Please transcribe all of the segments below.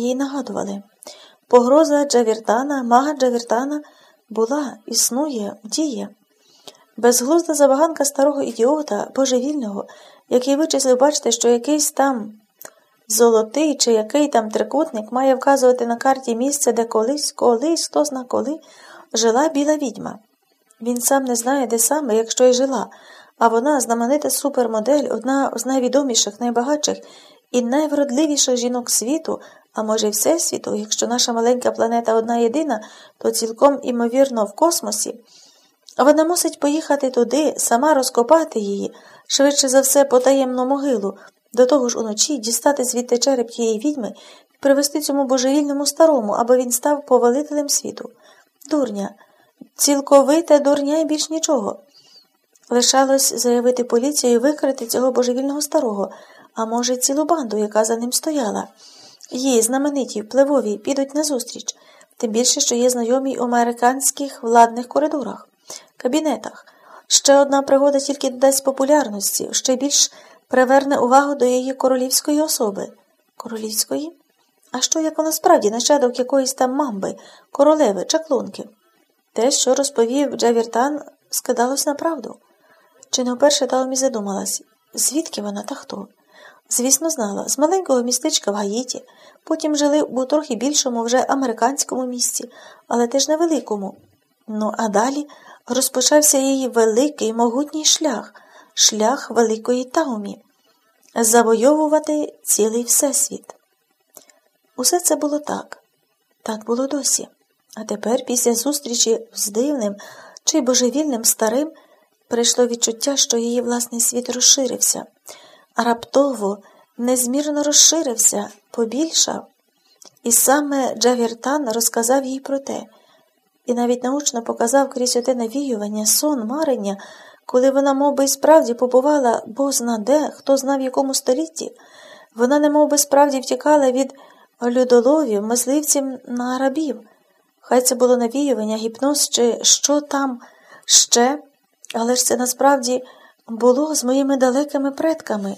їй нагадували. Погроза Джавіртана, мага Джавіртана була, існує, діє. Безглузда забаганка старого ідіота, божевільного, який вичислив, бачите, що якийсь там золотий чи який там трикутник має вказувати на карті місце, де колись, колись, хто зна коли, жила біла відьма. Він сам не знає, де саме, якщо й жила, а вона знаменита супермодель, одна з найвідоміших, найбагатших і найвродливіших жінок світу, а може, й всесвіту, якщо наша маленька планета одна єдина, то цілком імовірно в космосі. Вона мусить поїхати туди, сама розкопати її, швидше за все, потаємну могилу, до того ж уночі дістати звідти череп тієї відьми і привезти цьому божевільному старому, аби він став повелителем світу. Дурня, цілковите дурня і більш нічого. Лишалось заявити поліцію і викрити цього божевільного старого, а може, цілу банду, яка за ним стояла. Її, знамениті, впливові, підуть назустріч, тим більше, що є знайомі у американських владних коридорах, кабінетах. Ще одна пригода тільки додасть популярності, ще більш приверне увагу до її королівської особи. Королівської? А що, як вона справді нащадок якоїсь там мамби, королеви, чаклунки? Те, що розповів Джавіртан, скидалось на правду. Чи не вперше Таомі задумалась, звідки вона та хто? Звісно, знала, з маленького містечка в Гаїті, потім жили у трохи більшому вже американському місці, але теж невеликому. Ну, а далі розпочався її великий могутній шлях, шлях великої Таумі завойовувати цілий всесвіт. Усе це було так, так було досі. А тепер, після зустрічі з дивним чи божевільним старим, прийшло відчуття, що її власний світ розширився, раптово незмірно розширився, побільшав. І саме Джавіртан розказав їй про те, і навіть научно показав крізь оте навіювання, сон, марення, коли вона мов би, справді побувала бозна де, хто знав в якому столітті, вона немов би справді втікала від людоловів, мисливців на арабів. Хай це було навіювання, гіпноз чи що там ще, але ж це насправді було з моїми далекими предками.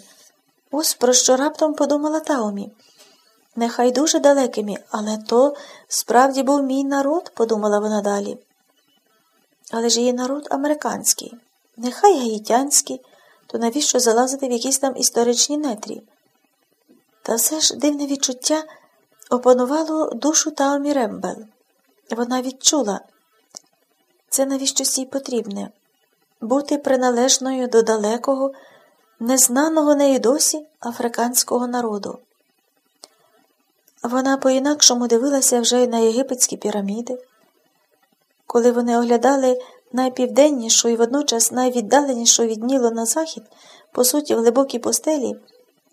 Ось про що раптом подумала Таумі. Нехай дуже далекими, але то справді був мій народ, подумала вона далі. Але ж її народ американський, нехай гаїтянський, то навіщо залазити в якісь там історичні нетрі? Та все ж дивне відчуття опанувало душу Таомі Рембел. Вона відчула це навіщось їй потрібне бути приналежною до далекого, незнаного неї досі африканського народу. Вона по-інакшому дивилася вже й на єгипетські піраміди. Коли вони оглядали найпівденнішу і водночас найвіддаленішу від Нілу на захід, по суті, в глибокій постелі,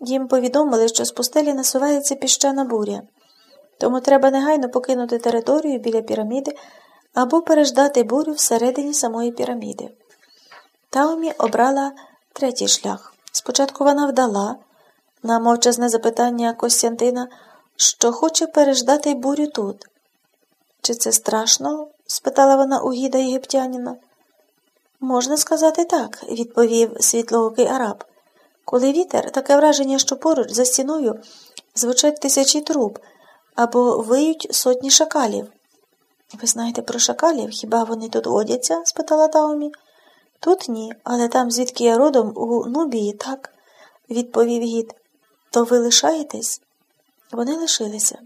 їм повідомили, що з постелі насувається піщана буря. Тому треба негайно покинути територію біля піраміди або переждати бурю всередині самої піраміди. Таумі обрала третій шлях. Спочатку вона вдала, на мовчазне запитання Костянтина, що хоче переждати бурю тут. Чи це страшно? спитала вона у гіда єгиптянина. Можна сказати так, відповів світлоокий араб. Коли вітер, таке враження, що поруч за стіною звучать тисячі труб або виють сотні шакалів. Ви знаєте про шакалів? Хіба вони тут водяться? спитала Таумі. Тут ні, але там, звідки я родом, у Нубії, так, відповів гід. То ви лишаєтесь? Вони лишилися.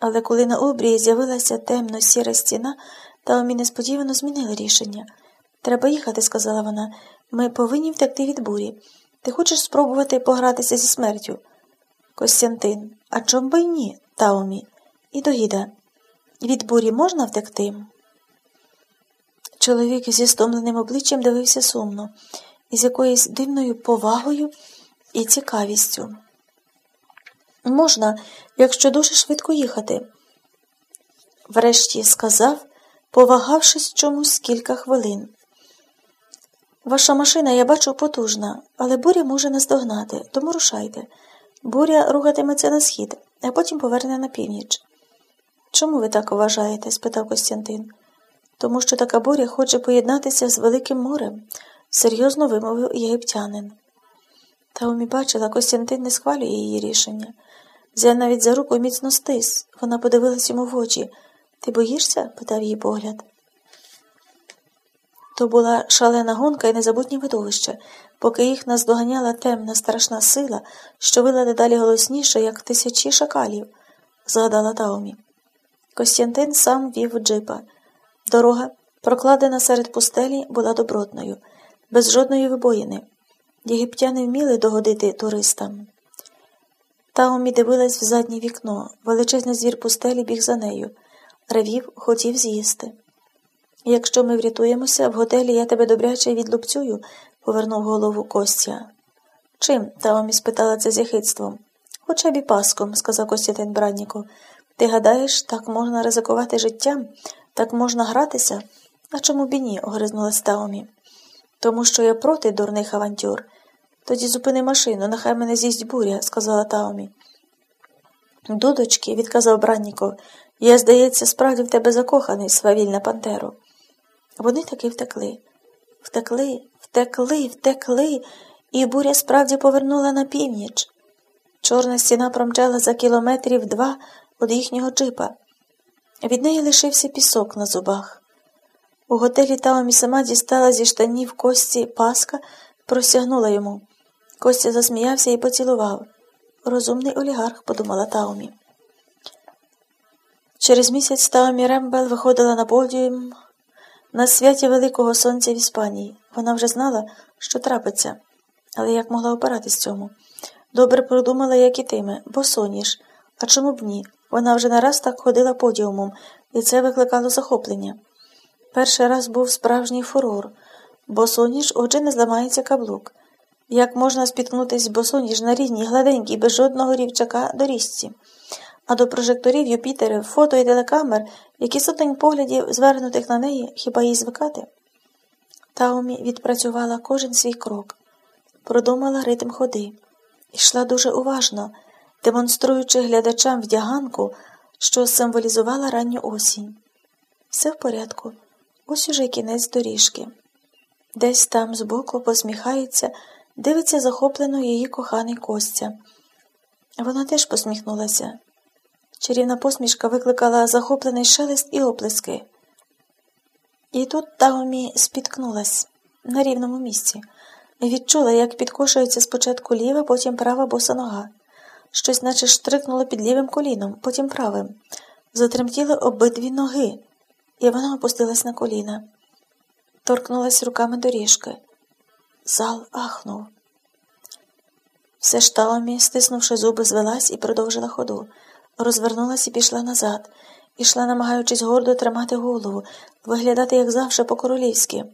Але коли на обрії з'явилася темно сіра стіна, Таумі несподівано змінили рішення. Треба їхати, сказала вона. Ми повинні втекти від бурі. Ти хочеш спробувати погратися зі смертю? Костянтин, а чом би й ні, Таумі? І до гіда. Від бурі можна втекти? Чоловік зі стомленим обличчям дивився сумно, із якоюсь дивною повагою і цікавістю. Можна, якщо дуже швидко їхати, врешті сказав, повагавшись чомусь кілька хвилин. Ваша машина, я бачу, потужна, але буря може наздогнати, тому рушайте. Буря рухатиметься на схід, а потім поверне на північ. Чому ви так вважаєте? спитав Костянтин. Тому що така буря хоче поєднатися з Великим морем, серйозно вимовив єгиптянин. Таумі бачила, Костянтин не схвалює її рішення. Взяв навіть за руку міцно стис. Вона подивилась йому в очі. Ти боїшся? питав її погляд. То була шалена гонка і незабутнє видовище, поки їх наздоганяла темна, страшна сила, що вила дедалі голосніше, як тисячі шакалів, згадала Таомі. Костянтин сам вів джипа. Дорога, прокладена серед пустелі, була добротною, без жодної вибоїни. Єгиптяни вміли догодити туристам. Таомі дивилась в заднє вікно, величезний звір пустелі біг за нею, ревів, хотів з'їсти. Якщо ми врятуємося, в готелі я тебе добряче відлупцюю, повернув голову Костя. Чим? Таомі спитала це з яхидством. Хоча б і паском, сказав Костянтин Бранніко. Ти гадаєш, так можна ризикувати життям, так можна гратися? А чому б і ні? огризнулась Таомі. Тому що я проти дурних авантюр. Тоді зупини машину, нехай мене з'їсть буря, сказала Таомі. Дудочки, відказав Бранніков, я, здається, справді в тебе закоханий, свавільна пантеро. Вони таки втекли. Втекли, втекли, втекли, і буря справді повернула на північ. Чорна стіна промчала за кілометрів два від їхнього джипа. Від неї лишився пісок на зубах. У готелі Таомі сама дістала зі штанів кості паска, простягнула йому. Костя засміявся і поцілував. Розумний олігарх, подумала Таомі. Через місяць Таомі Рембел виходила на подіум на святі Великого Сонця в Іспанії. Вона вже знала, що трапиться, але як могла опиратись цьому? Добре продумала, як ітиме, бо соніш. А чому б ні? Вона вже не раз так ходила подіумом, і це викликало захоплення. Перший раз був справжній фурор, бо соніш, отже, не зламається каблук. Як можна спіткнутись босоніж на рівній, гладенькій, без жодного рівчака доріжці? А до прожекторів Юпітерів, фото і телекамер, які сотень поглядів, звернутих на неї, хіба їй звикати? Таумі відпрацювала кожен свій крок, продумала ритм ходи, йшла дуже уважно, демонструючи глядачам вдяганку, що символізувала ранню осінь. Все в порядку, ось уже кінець доріжки. Десь там збоку посміхається, дивиться захоплено її коханий Костя. Вона теж посміхнулася. Чарівна посмішка викликала захоплений шелест і оплески. І тут Таомі спіткнулась на рівному місці, відчула, як підкошується спочатку ліва, потім права боса нога. Щось наче штрикнуло під лівим коліном, потім правим. Затремтіли обидві ноги, і вона опустилась на коліна, торкнулась руками доріжки. Зал ахнув. Все ж Таомі, стиснувши зуби, звелась і продовжила ходу розвернулась і пішла назад, ішла, намагаючись гордо тримати голову, виглядати, як завжди, по-королівськи.